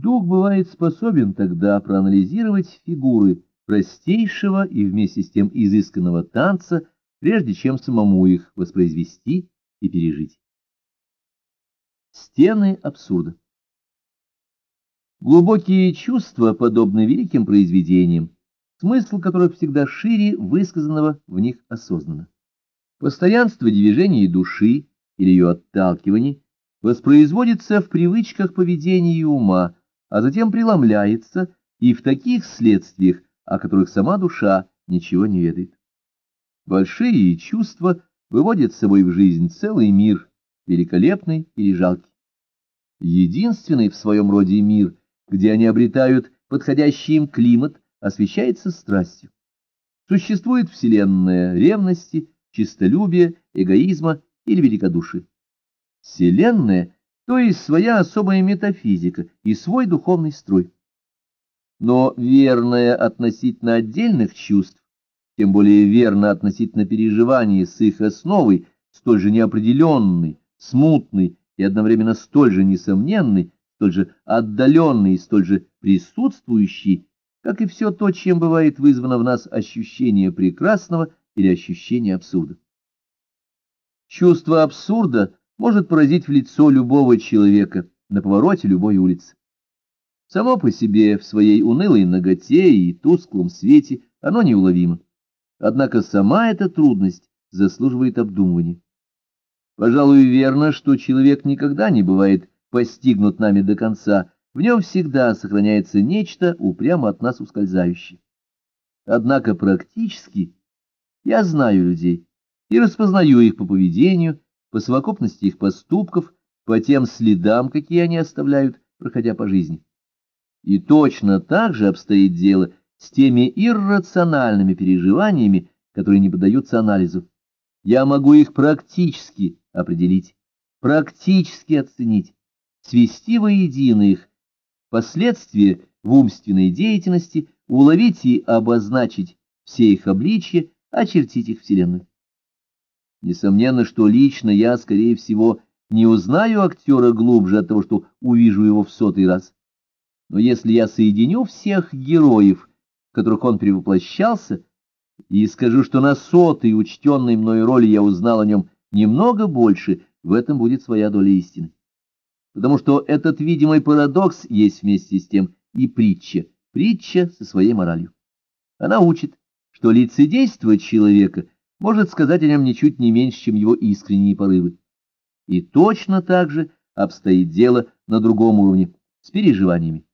дух бывает способен тогда проанализировать фигуры простейшего и вместе с тем изысканного танца, прежде чем самому их воспроизвести и пережить. Стены абсурда Глубокие чувства подобны великим произведениям, смысл которых всегда шире высказанного в них осознанно. Постоянство движения души или ее отталкивание воспроизводится в привычках поведения и ума, а затем преломляется и в таких следствиях, о которых сама душа ничего не ведает. Большие чувства выводят с собой в жизнь целый мир, великолепный или жалкий. Единственный в своем роде мир, где они обретают подходящий им климат, освещается страстью. Существует вселенная ревности, чистолюбия, эгоизма или великодушия. Вселенная, то есть своя особая метафизика и свой духовный строй. Но верная относительно отдельных чувств, тем более верно относительно переживаний с их основой, столь же неопределенной, смутной и одновременно столь же несомненной, столь же отдаленной и столь же присутствующей, как и все то, чем бывает вызвано в нас ощущение прекрасного или ощущение абсурда. Чувство абсурда может поразить в лицо любого человека на повороте любой улицы. Само по себе в своей унылой ноготе и тусклом свете оно неуловимо. Однако сама эта трудность заслуживает обдумывания. Пожалуй, верно, что человек никогда не бывает постигнут нами до конца, в нем всегда сохраняется нечто упрямо от нас ускользающее. Однако практически я знаю людей и распознаю их по поведению, по совокупности их поступков, по тем следам, какие они оставляют, проходя по жизни. И точно так же обстоит дело с теми иррациональными переживаниями, которые не поддаются анализу. Я могу их практически определить, практически оценить, свести воедино их, последствия в умственной деятельности, уловить и обозначить все их обличья, очертить их вселенную. Несомненно, что лично я, скорее всего, не узнаю актера глубже от того, что увижу его в сотый раз. Но если я соединю всех героев, в которых он перевоплощался, и скажу, что на сотой учтенной мной роли я узнал о нем немного больше, в этом будет своя доля истины потому что этот видимый парадокс есть вместе с тем и притча, притча со своей моралью. Она учит, что лицедейство человека может сказать о нем ничуть не меньше, чем его искренние порывы. И точно так же обстоит дело на другом уровне, с переживаниями.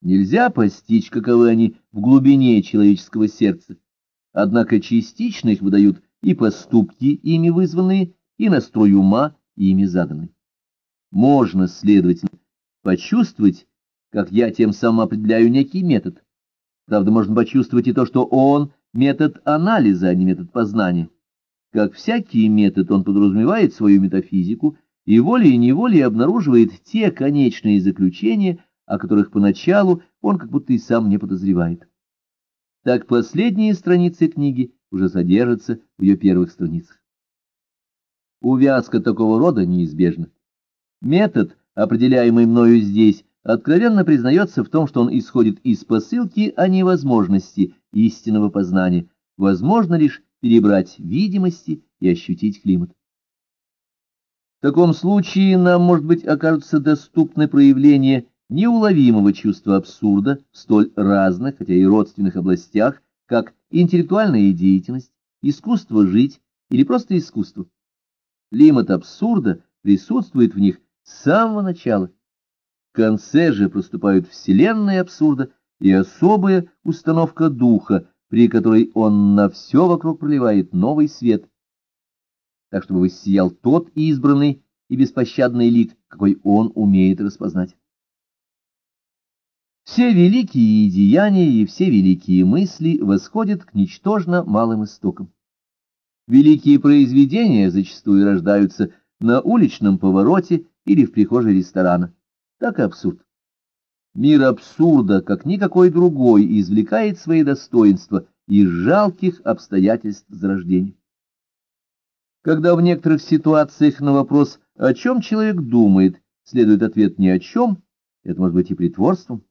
Нельзя постичь, каковы они в глубине человеческого сердца, однако частично их выдают и поступки, ими вызванные, и настрой ума, ими заданный. Можно, следовательно, почувствовать, как я тем самым определяю некий метод. Правда, можно почувствовать и то, что он — метод анализа, а не метод познания. Как всякий метод, он подразумевает свою метафизику и волей-неволей обнаруживает те конечные заключения, о которых поначалу он как будто и сам не подозревает. Так последние страницы книги уже содержатся в ее первых страницах. Увязка такого рода неизбежна. Метод, определяемый мною здесь, откровенно признается в том, что он исходит из посылки о невозможности истинного познания, возможно лишь перебрать видимости и ощутить климат. В таком случае нам, может быть, окажутся доступны проявления неуловимого чувства абсурда в столь разных, хотя и родственных областях, как интеллектуальная деятельность, искусство жить или просто искусство. Климат абсурда присутствует в них с самого начала. В конце же проступают вселенная абсурда и особая установка духа, при которой он на все вокруг проливает новый свет, так чтобы воссиял тот избранный и беспощадный лик, какой он умеет распознать. Все великие деяния и все великие мысли восходят к ничтожно малым истокам. Великие произведения зачастую рождаются на уличном повороте или в прихожей ресторана. Так и абсурд. Мир абсурда, как никакой другой, извлекает свои достоинства из жалких обстоятельств зарождения. Когда в некоторых ситуациях на вопрос, о чем человек думает, следует ответ ни о чем, Это может быть и притворством.